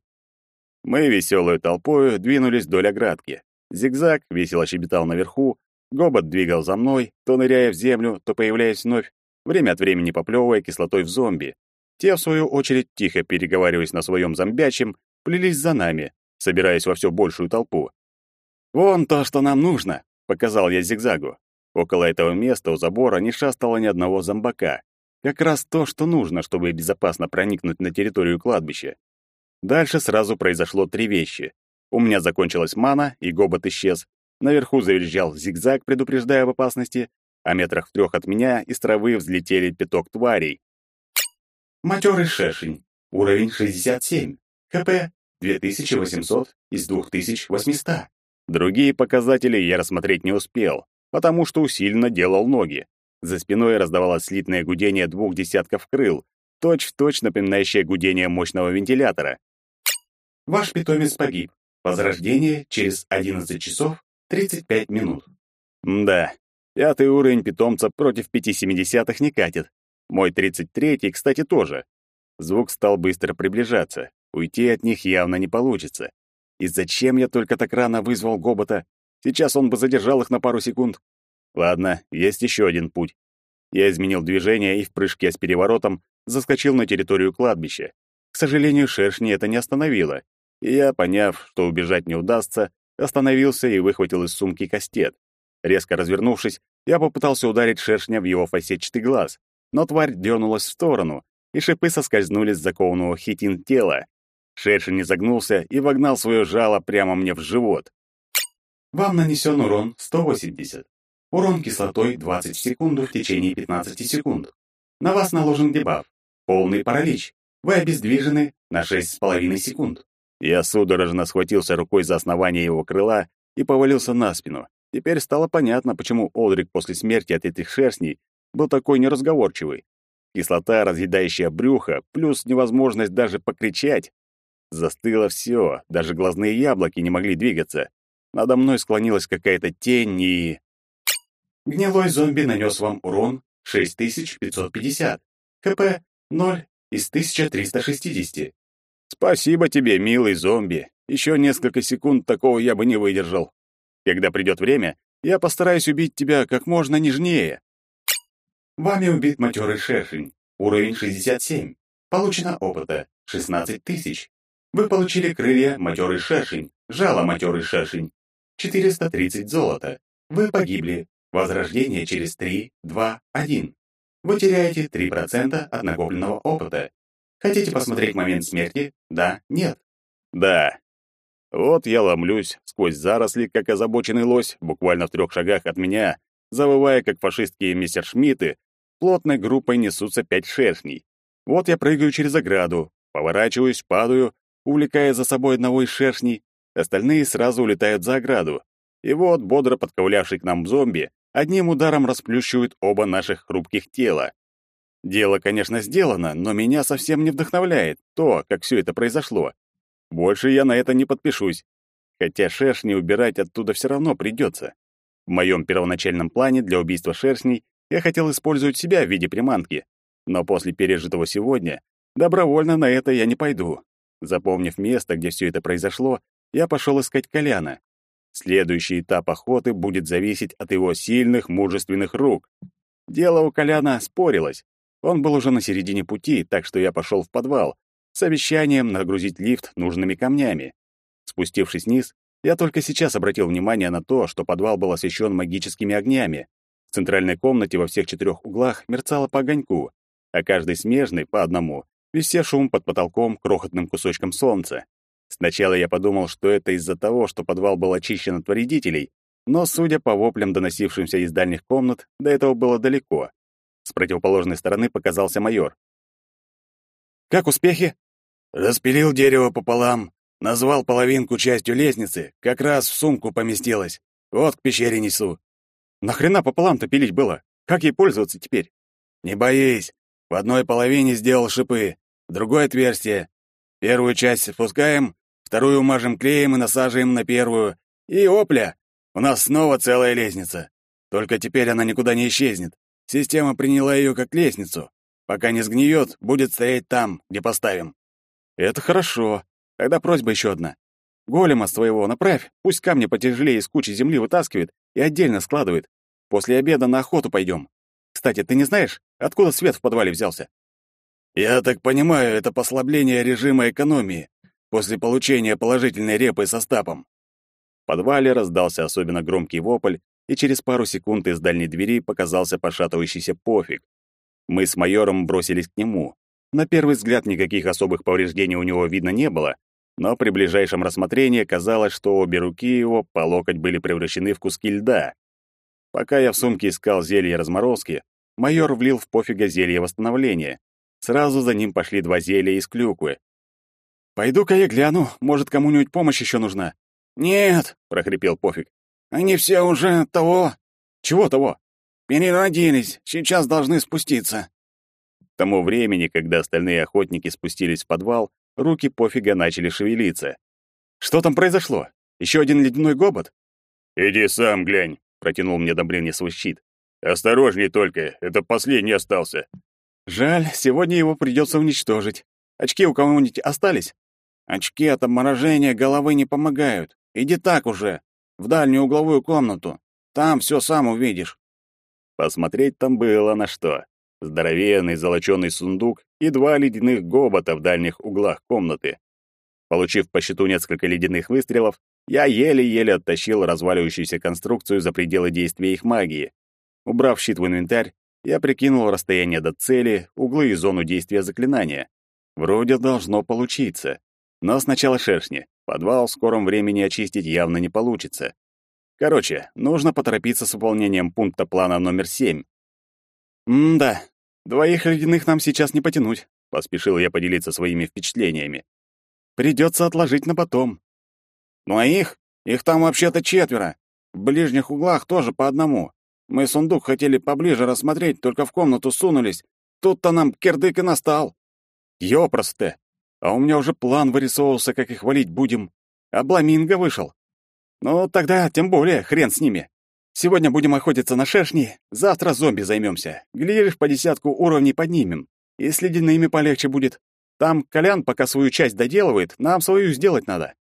Мы веселой толпой двинулись вдоль оградки. Зигзаг весело щебетал наверху, Гобот двигал за мной, то ныряя в землю, то появляясь вновь, время от времени поплевывая кислотой в зомби. Те, в свою очередь, тихо переговариваясь на своем зомбячем, плелись за нами, собираясь во все большую толпу. «Вон то, что нам нужно», — показал я зигзагу. Около этого места у забора не шастало ни одного зомбака. Как раз то, что нужно, чтобы безопасно проникнуть на территорию кладбища. Дальше сразу произошло три вещи. У меня закончилась мана, и гобот исчез, Наверху завизжал зигзаг, предупреждая об опасности, а метрах в трех от меня из травы взлетели пяток тварей. Матерый шершень. Уровень 67. КП 2800 из 2800. Другие показатели я рассмотреть не успел, потому что усиленно делал ноги. За спиной раздавалось слитное гудение двух десятков крыл, точь-в-точь напоминающее гудение мощного вентилятора. Ваш питомец погиб. Возрождение через 11 часов 35 минут. Да, пятый уровень питомца против пяти семидесятых не катит. Мой тридцать третий, кстати, тоже. Звук стал быстро приближаться. Уйти от них явно не получится. И зачем я только так рано вызвал Гобота? Сейчас он бы задержал их на пару секунд. Ладно, есть еще один путь. Я изменил движение и в прыжке с переворотом заскочил на территорию кладбища. К сожалению, шершни это не остановило. И я, поняв, что убежать не удастся, остановился и выхватил из сумки кастет. Резко развернувшись, я попытался ударить шершня в его фасетчатый глаз, но тварь дернулась в сторону, и шипы соскользнули с закованного хитин тела. Шершень не загнулся и вогнал свое жало прямо мне в живот. Вам нанесен урон 180. Урон кислотой 20 секунд в течение 15 секунд. На вас наложен дебаф. Полный паралич. Вы обездвижены на 6,5 секунд. Я судорожно схватился рукой за основание его крыла и повалился на спину. Теперь стало понятно, почему Олдрик после смерти от этих шерстней был такой неразговорчивый. Кислота, разъедающая брюхо, плюс невозможность даже покричать. Застыло все, даже глазные яблоки не могли двигаться. Надо мной склонилась какая-то тень и... Гнилой зомби нанес вам урон 6550. КП 0 из 1360. Спасибо тебе, милый зомби. Еще несколько секунд такого я бы не выдержал. Когда придет время, я постараюсь убить тебя как можно нежнее. Вами убит матерый шершень. Уровень 67. Получено опыта 16 тысяч. Вы получили крылья матерый шершень, жало матерый шершень. 430 золота. Вы погибли. Возрождение через 3, 2, 1. Вы теряете 3% от накопленного опыта. Хотите посмотреть момент смерти? Да, нет. Да. Вот я ломлюсь сквозь заросли, как озабоченный лось, буквально в трех шагах от меня, завывая, как фашистские мессершмитты, плотной группой несутся пять шершней. Вот я прыгаю через ограду, поворачиваюсь, падаю, увлекая за собой одного из шершней, остальные сразу улетают за ограду. И вот, бодро подковылявший к нам зомби, одним ударом расплющивает оба наших хрупких тела. Дело, конечно, сделано, но меня совсем не вдохновляет то, как все это произошло. Больше я на это не подпишусь. Хотя шершни убирать оттуда все равно придется. В моем первоначальном плане для убийства шершней я хотел использовать себя в виде приманки, но после пережитого сегодня добровольно на это я не пойду. Запомнив место, где все это произошло, я пошел искать Коляна. Следующий этап охоты будет зависеть от его сильных, мужественных рук. Дело у Коляна спорилось. Он был уже на середине пути, так что я пошел в подвал с обещанием нагрузить лифт нужными камнями. Спустившись вниз, я только сейчас обратил внимание на то, что подвал был освещен магическими огнями. В центральной комнате во всех четырех углах мерцало по огоньку, а каждый смежный — по одному, висевшему под потолком крохотным кусочком солнца. Сначала я подумал, что это из-за того, что подвал был очищен от вредителей, но, судя по воплям, доносившимся из дальних комнат, до этого было далеко. С противоположной стороны показался майор. «Как успехи?» «Распилил дерево пополам, назвал половинку частью лестницы, как раз в сумку поместилось. Вот к пещере несу». «Нахрена пополам-то пилить было? Как ей пользоваться теперь?» «Не боись, в одной половине сделал шипы, другое отверстие. Первую часть спускаем, вторую мажем клеем и насаживаем на первую. И опля! У нас снова целая лестница. Только теперь она никуда не исчезнет. Система приняла ее как лестницу. Пока не сгниет, будет стоять там, где поставим. Это хорошо. Тогда просьба еще одна. Голема своего направь, пусть камни потяжелее из кучи земли вытаскивает и отдельно складывает. После обеда на охоту пойдем. Кстати, ты не знаешь, откуда свет в подвале взялся? Я так понимаю, это послабление режима экономии после получения положительной репы со стапом. В подвале раздался особенно громкий вопль, и через пару секунд из дальней двери показался пошатывающийся пофиг. Мы с майором бросились к нему. На первый взгляд никаких особых повреждений у него видно не было, но при ближайшем рассмотрении казалось, что обе руки его по локоть были превращены в куски льда. Пока я в сумке искал зелье разморозки, майор влил в пофига зелье восстановления. Сразу за ним пошли два зелья из клюквы. «Пойду-ка я гляну, может, кому-нибудь помощь еще нужна». «Нет», — прохрипел пофиг, — «они все уже того...» «Чего того?» «Переродились, сейчас должны спуститься». К тому времени, когда остальные охотники спустились в подвал, руки пофига начали шевелиться. «Что там произошло? Еще один ледяной гобот?» «Иди сам глянь», — протянул мне Добрыня свой щит. «Осторожней только, это последний остался». Жаль, сегодня его придется уничтожить. Очки у кого-нибудь остались? Очки от обморожения головы не помогают. Иди так уже, в дальнюю угловую комнату. Там все сам увидишь. Посмотреть там было на что. Здоровенный золоченый сундук и два ледяных гобота в дальних углах комнаты. Получив по счету несколько ледяных выстрелов, я еле-еле оттащил разваливающуюся конструкцию за пределы действия их магии. Убрав щит в инвентарь, я прикинул расстояние до цели, углы и зону действия заклинания. Вроде должно получиться. Но сначала шершни. Подвал в скором времени очистить явно не получится. Короче, нужно поторопиться с выполнением пункта плана номер семь. М-да, двоих ледяных нам сейчас не потянуть, поспешил я поделиться своими впечатлениями. Придется отложить на потом. Ну а их? Их там вообще-то четверо. В ближних углах тоже по одному. Мы сундук хотели поближе рассмотреть, только в комнату сунулись. Тут-то нам кирдык и настал. Ёпросто. А у меня уже план вырисовывался, как их валить будем. А Бламинго вышел. Ну, тогда тем более хрен с ними. Сегодня будем охотиться на шершни, завтра зомби займемся. Глядишь, по десятку уровней поднимем. И с ледяными полегче будет. Там Колян пока свою часть доделывает, нам свою сделать надо.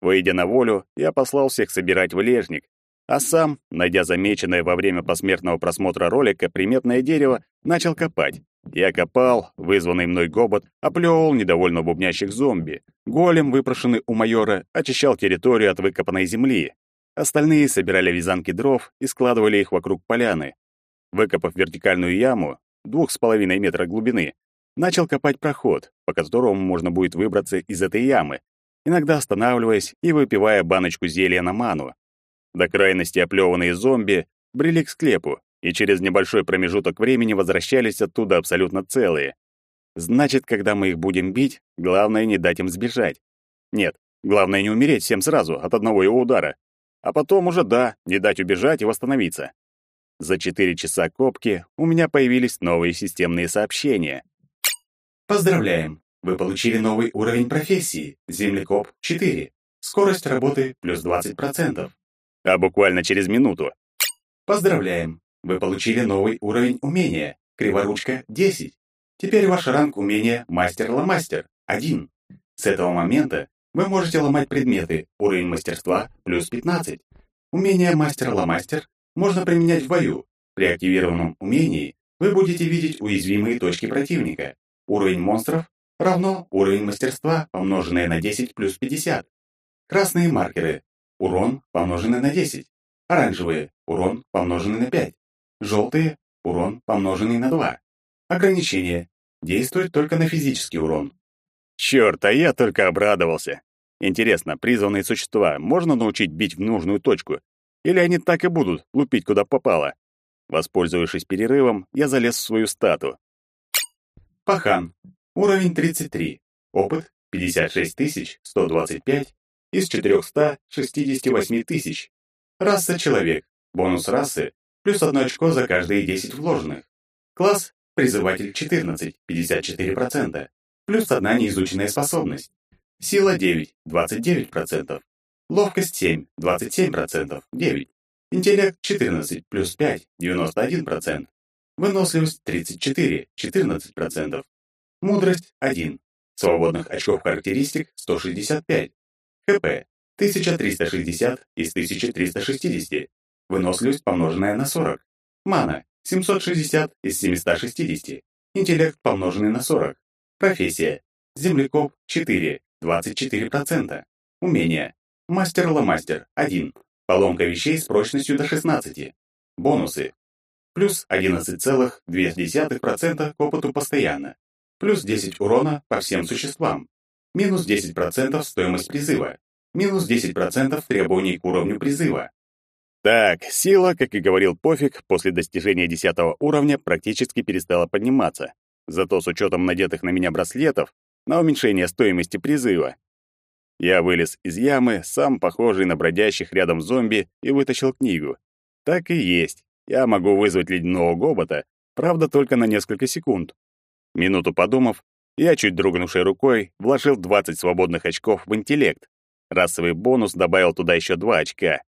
Выйдя на волю, я послал всех собирать влежник, а сам, найдя замеченное во время посмертного просмотра ролика приметное дерево, начал копать. Я копал, вызванный мной гобот, оплёвывал недовольно бубнящих зомби. Голем, выпрошенный у майора, очищал территорию от выкопанной земли. Остальные собирали вязанки дров и складывали их вокруг поляны. Выкопав вертикальную яму, двух с половиной метра глубины, начал копать проход, по которому можно будет выбраться из этой ямы, иногда останавливаясь и выпивая баночку зелья на ману. До крайности оплеванные зомби брели к склепу и через небольшой промежуток времени возвращались оттуда абсолютно целые. Значит, когда мы их будем бить, главное не дать им сбежать. Нет, главное не умереть всем сразу от одного его удара. А потом уже, да, не дать убежать и восстановиться. За четыре часа копки у меня появились новые системные сообщения. Поздравляем! Вы получили новый уровень профессии. Землекоп 4. Скорость работы плюс 20% а буквально через минуту. Поздравляем! Вы получили новый уровень умения. Криворучка 10. Теперь ваш ранг умения Мастер-Ломастер 1. С этого момента вы можете ломать предметы, уровень мастерства плюс 15. Умение Мастер-Ломастер можно применять в бою. При активированном умении вы будете видеть уязвимые точки противника. Уровень монстров равно уровень мастерства, помноженное на 10 плюс 50. Красные маркеры урон помноженный на 10. Оранжевые – урон помноженный на 5. Желтые – урон помноженный на 2. Ограничение. Действует только на физический урон. Чёрт, а я только обрадовался. Интересно, призванные существа можно научить бить в нужную точку? Или они так и будут лупить куда попало? Воспользовавшись перерывом, я залез в свою стату. Пахан. Уровень 33. Опыт 56125 из 468 тысяч. Раса человек. Бонус расы плюс одно очко за каждые 10 вложенных. Класс призыватель 14, 54%. Плюс одна неизученная способность. Сила 9 – 29%. Ловкость 7 – 27%, 9. Интеллект 14 плюс 5 – 91%. Выносливость 34 – 14%. Мудрость 1. Свободных очков характеристик 165. ХП 1360 из 1360. Выносливость помноженная на 40. Мана 760 из 760. Интеллект помноженный на 40. Профессия. Землекоп 4, 24%. Умение. Мастер-ломастер 1. Поломка вещей с прочностью до 16. Бонусы. Плюс 11,2% к опыту постоянно. Плюс 10 урона по всем существам. Минус 10% стоимость призыва. Минус 10% требований к уровню призыва. Так, сила, как и говорил Пофиг, после достижения 10 уровня практически перестала подниматься. Зато с учетом надетых на меня браслетов, на уменьшение стоимости призыва. Я вылез из ямы, сам похожий на бродящих рядом зомби, и вытащил книгу. Так и есть. Я могу вызвать ледяного гобота, правда, только на несколько секунд. Минуту подумав, я, чуть дрогнувшей рукой, вложил 20 свободных очков в интеллект. Расовый бонус добавил туда еще 2 очка.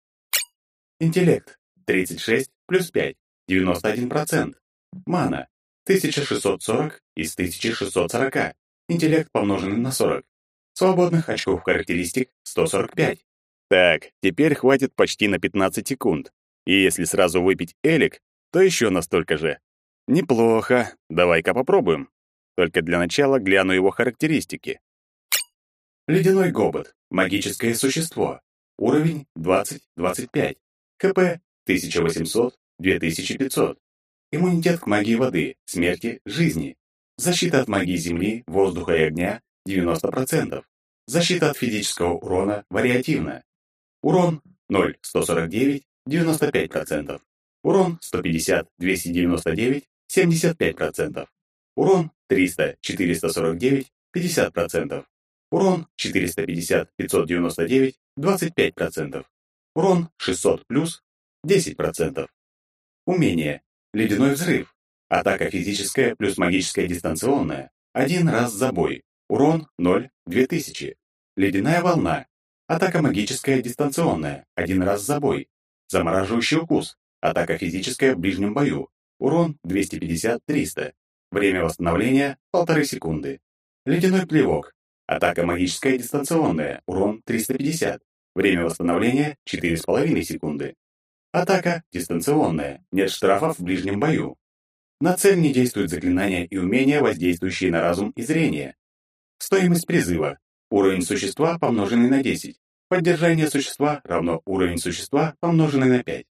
Интеллект 36 плюс 5, 91%. Мана 1640 из 1640. Интеллект помноженный на 40. Свободных очков характеристик 145. Так, теперь хватит почти на 15 секунд. И если сразу выпить элик, то еще настолько же. Неплохо. Давай-ка попробуем. Только для начала гляну его характеристики. Ледяной гобот. Магическое существо. Уровень 20-25. КП 1800-2500. Иммунитет к магии воды, смерти, жизни. Защита от магии земли, воздуха и огня 90%. Защита от физического урона вариативна. Урон 0-149, 95%. Урон 150-299, 75%. Урон 300-449, 50%. Урон 450-599, 25%. Урон 600 плюс 10%. Умение. Ледяной взрыв. Атака физическая плюс магическая дистанционная. Один раз за бой. Урон 0, 2000. Ледяная волна. Атака магическая дистанционная. Один раз за бой. Замораживающий укус. Атака физическая в ближнем бою. Урон 250-300. Время восстановления – полторы секунды. Ледяной плевок. Атака магическая дистанционная. Урон 350. Время восстановления — 4,5 секунды. Атака дистанционная, нет штрафов в ближнем бою. На цель не действуют заклинания и умения, воздействующие на разум и зрение. Стоимость призыва. Уровень существа, помноженный на 10. Поддержание существа равно уровень существа, помноженный на 5.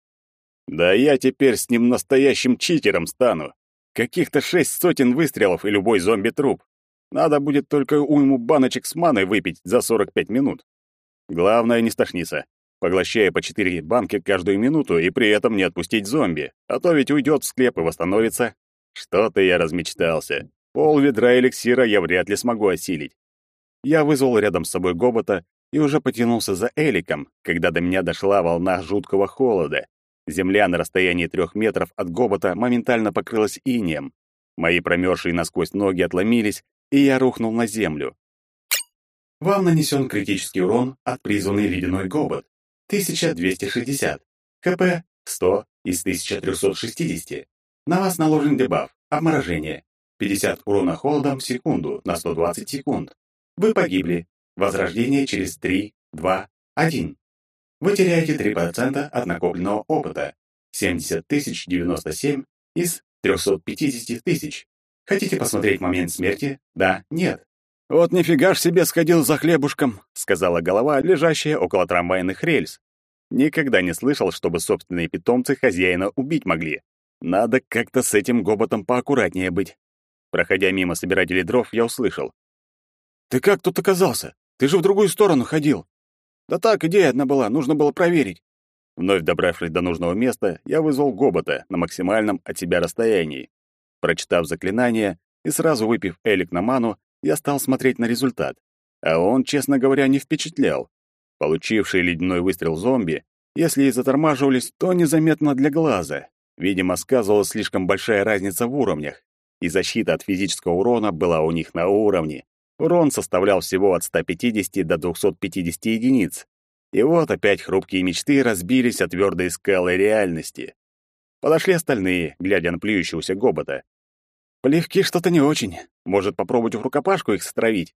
Да я теперь с ним настоящим читером стану. Каких-то шесть сотен выстрелов и любой зомби-труп. Надо будет только уйму баночек с маной выпить за 45 минут. Главное не стошниться, поглощая по четыре банки каждую минуту и при этом не отпустить зомби, а то ведь уйдет в склеп и восстановится. Что-то я размечтался. Пол ведра эликсира я вряд ли смогу осилить. Я вызвал рядом с собой гобота и уже потянулся за эликом, когда до меня дошла волна жуткого холода. Земля на расстоянии трех метров от гобота моментально покрылась инеем. Мои промерзшие насквозь ноги отломились, и я рухнул на землю. Вам нанесен критический урон от призванный ледяной гобот. 1260. КП 100 из 1360. На вас наложен дебаф обморожение. 50 урона холодом в секунду на 120 секунд. Вы погибли. Возрождение через 3, 2, 1. Вы теряете 3% от накопленного опыта. 70 тысяч 97 из 350 тысяч. Хотите посмотреть момент смерти? Да, нет. «Вот нифига ж себе сходил за хлебушком», — сказала голова, лежащая около трамвайных рельс. Никогда не слышал, чтобы собственные питомцы хозяина убить могли. Надо как-то с этим гоботом поаккуратнее быть. Проходя мимо собирателей дров, я услышал. «Ты как тут оказался? Ты же в другую сторону ходил». «Да так, идея одна была, нужно было проверить». Вновь добравшись до нужного места, я вызвал гобота на максимальном от себя расстоянии. Прочитав заклинание и сразу выпив элик на ману, я стал смотреть на результат. А он, честно говоря, не впечатлял. Получивший ледяной выстрел зомби, если и затормаживались, то незаметно для глаза. Видимо, сказывалась слишком большая разница в уровнях, и защита от физического урона была у них на уровне. Урон составлял всего от 150 до 250 единиц. И вот опять хрупкие мечты разбились о твердые скалы реальности. Подошли остальные, глядя на плюющегося гобота. Плевки что-то не очень. Может, попробовать в рукопашку их стравить?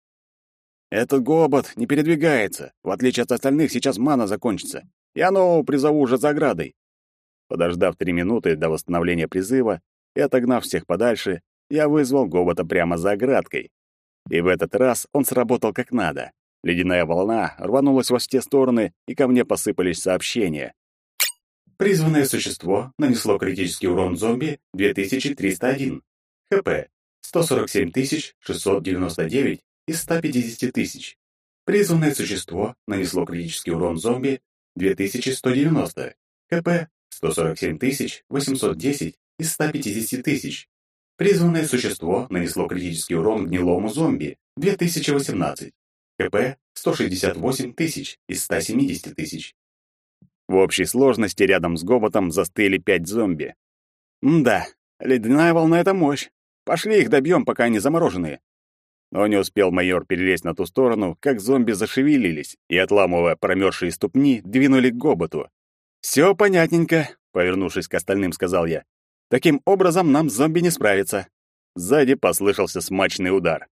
Этот гобот не передвигается. В отличие от остальных, сейчас мана закончится. Я нового призову уже за оградой. Подождав три минуты до восстановления призыва и отогнав всех подальше, я вызвал гобота прямо за оградкой. И в этот раз он сработал как надо. Ледяная волна рванулась во все стороны, и ко мне посыпались сообщения. Призванное существо нанесло критический урон зомби 2301. ХП 147 699 из 150 тысяч. Призванное существо нанесло критический урон зомби 2190. КП 147 810 из 150 тысяч. Призванное существо нанесло критический урон гнилому зомби 2018. КП 168 тысяч из 170 тысяч. В общей сложности рядом с гоботом застыли пять зомби. М-да, ледяная волна — это мощь. Пошли их добьем, пока они замороженные. Но не успел майор перелезть на ту сторону, как зомби зашевелились и, отламывая промерзшие ступни, двинули к гоботу. «Все понятненько», — повернувшись к остальным, сказал я. «Таким образом нам зомби не справиться». Сзади послышался смачный удар.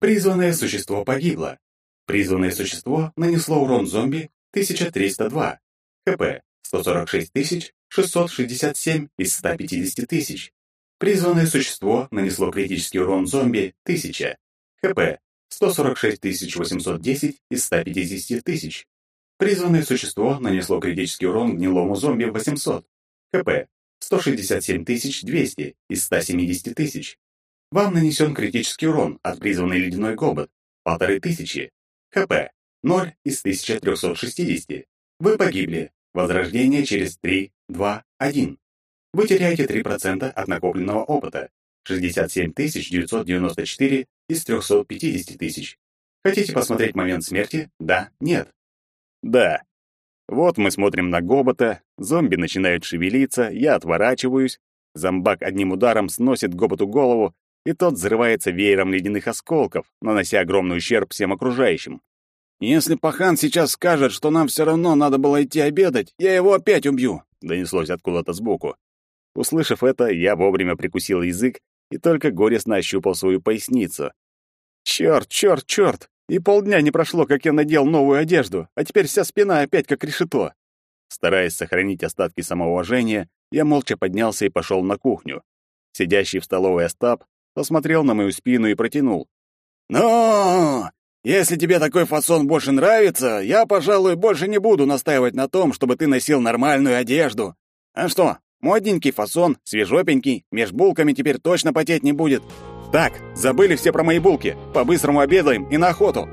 Призванное существо погибло. Призванное существо нанесло урон зомби 1302. ХП 146 667 из 150 тысяч. Призванное существо нанесло критический урон зомби 1000. ХП 146 810 из 150 тысяч. Призванное существо нанесло критический урон гнилому зомби 800. ХП 167 200 из 170 тысяч. Вам нанесен критический урон от призванной ледяной гобот полторы тысячи. ХП 0 из 1360. Вы погибли. Возрождение через 3, 2, 1. Вы теряете 3% от накопленного опыта. 67 994 из 350 тысяч. Хотите посмотреть момент смерти? Да, нет. Да. Вот мы смотрим на Гобота, зомби начинают шевелиться, я отворачиваюсь, зомбак одним ударом сносит Гоботу голову, и тот взрывается веером ледяных осколков, нанося огромный ущерб всем окружающим. «Если пахан сейчас скажет, что нам все равно надо было идти обедать, я его опять убью», — донеслось откуда-то сбоку. Услышав это, я вовремя прикусил язык и только горестно ощупал свою поясницу. Черт, черт, черт! И полдня не прошло, как я надел новую одежду, а теперь вся спина опять как решето. Стараясь сохранить остатки самоуважения, я молча поднялся и пошел на кухню. Сидящий в столовой Остап посмотрел на мою спину и протянул. «Ну, если тебе такой фасон больше нравится, я, пожалуй, больше не буду настаивать на том, чтобы ты носил нормальную одежду. А что, Модненький фасон, свежопенький, меж булками теперь точно потеть не будет. Так, забыли все про мои булки. По-быстрому обедаем и на охоту.